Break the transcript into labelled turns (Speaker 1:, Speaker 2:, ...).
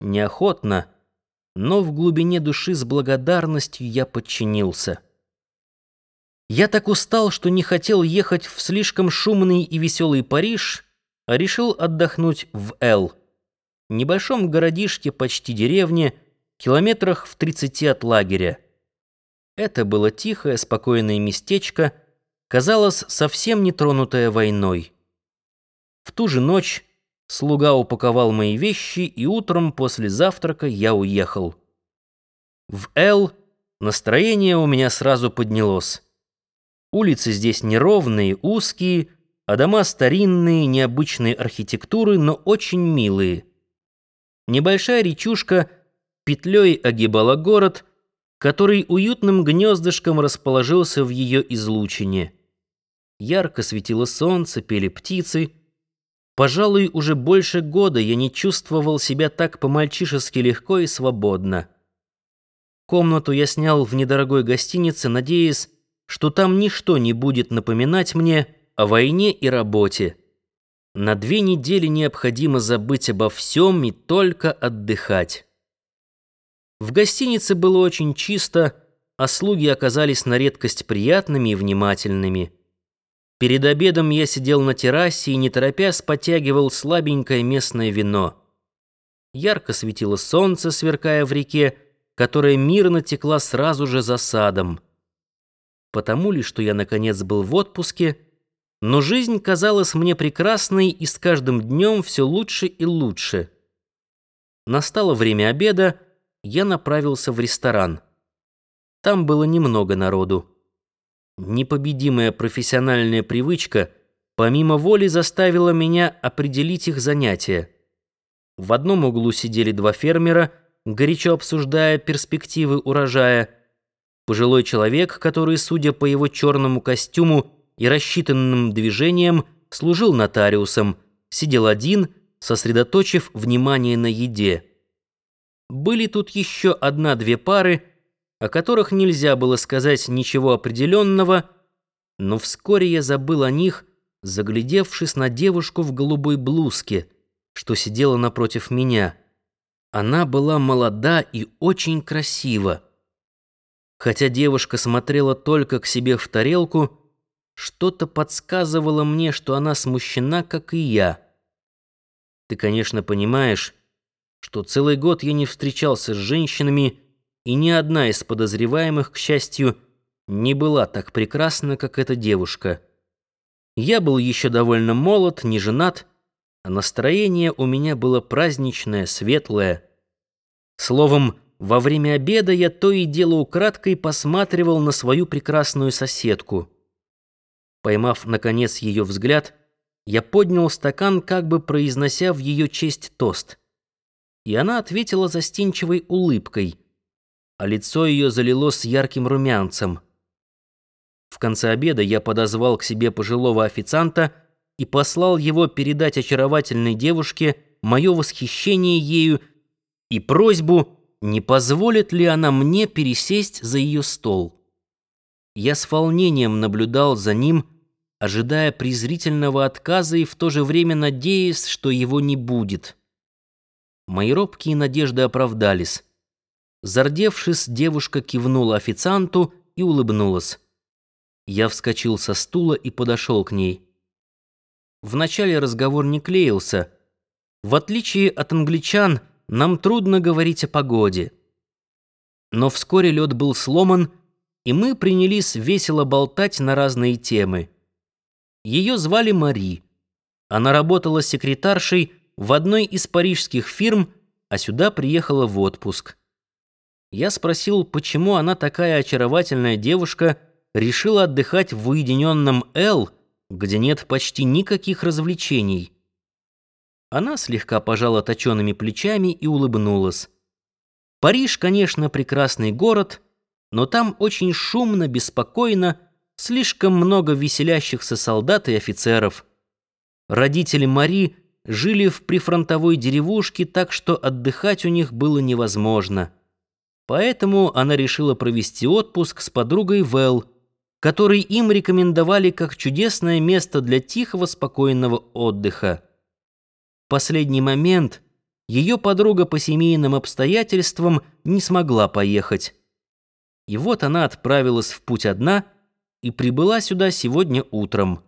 Speaker 1: неохотно, но в глубине души с благодарностью я подчинился. Я так устал, что не хотел ехать в слишком шумный и веселый Париж, а решил отдохнуть в Эл, небольшом городишке почти деревне, километрах в 30 от лагеря. Это было тихое, спокойное местечко, казалось, совсем не тронутое войной. В ту же ночь слуга упаковал мои вещи, и утром после завтрака я уехал. В Эл настроение у меня сразу поднялось. Улицы здесь неровные, узкие, а дома старинные, необычной архитектуры, но очень милые. Небольшая речушка петлей огибала город, который уютным гнездышком расположился в ее излучине. Ярко светило солнце, пели птицы. Пожалуй, уже больше года я не чувствовал себя так по-мальчишески легко и свободно. Комнату я снял в недорогой гостинице, надеясь, что там ничто не будет напоминать мне о войне и работе. На две недели необходимо забыть обо всем и только отдыхать. В гостинице было очень чисто, а слуги оказались на редкость приятными и внимательными. Перед обедом я сидел на террасе и, не торопясь, потягивал слабенькое местное вино. Ярко светило солнце, сверкая в реке, которая мирно текла сразу же за садом. Потому ли, что я, наконец, был в отпуске, но жизнь казалась мне прекрасной и с каждым днем все лучше и лучше. Настало время обеда, я направился в ресторан. Там было немного народу. Непобедимая профессиональная привычка помимо воли заставила меня определить их занятия. В одном углу сидели два фермера, горячо обсуждая перспективы урожая. Пожилой человек, который, судя по его черному костюму и рассчитанным движениям, служил нотариусом, сидел один, сосредоточив внимание на еде. Были тут еще одна-две пары, о которых нельзя было сказать ничего определенного, но вскоре я забыл о них, заглядевшись на девушку в голубой блузке, что сидела напротив меня. Она была молода и очень красива. Хотя девушка смотрела только к себе в тарелку, что-то подсказывало мне, что она смущена, как и я. Ты, конечно, понимаешь, что целый год я не встречался с женщинами, и ни одна из подозреваемых, к счастью, не была так прекрасна, как эта девушка. Я был еще довольно молод, не женат, а настроение у меня было праздничное, светлое. Словом, во время обеда я то и дело украдкой посматривал на свою прекрасную соседку. Поймав, наконец, ее взгляд, я поднял стакан, как бы произнося в ее честь тост. И она ответила застенчивой улыбкой — а лицо ее залилось ярким румянцем. В конце обеда я подозвал к себе пожилого официанта и послал его передать очаровательной девушке мое восхищение ею и просьбу, не позволит ли она мне пересесть за ее стол. Я с волнением наблюдал за ним, ожидая презрительного отказа и в то же время надеясь, что его не будет. Мои робкие надежды оправдались. Зардевшись, девушка кивнула официанту и улыбнулась. Я вскочил со стула и подошел к ней. Вначале разговор не клеился. В отличие от англичан, нам трудно говорить о погоде. Но вскоре лед был сломан, и мы принялись весело болтать на разные темы. Ее звали Мари. Она работала секретаршей в одной из парижских фирм, а сюда приехала в отпуск. Я спросил, почему она такая очаровательная девушка решила отдыхать в уединенном Эл, где нет почти никаких развлечений. Она слегка пожала точеными плечами и улыбнулась. Париж, конечно, прекрасный город, но там очень шумно, беспокойно, слишком много веселящихся солдат и офицеров. Родители Мари жили в прифронтовой деревушке, так что отдыхать у них было невозможно. Поэтому она решила провести отпуск с подругой Вэл, который им рекомендовали как чудесное место для тихого, спокойного отдыха. В последний момент ее подруга по семейным обстоятельствам не смогла поехать. И вот она отправилась в путь одна и прибыла сюда сегодня утром.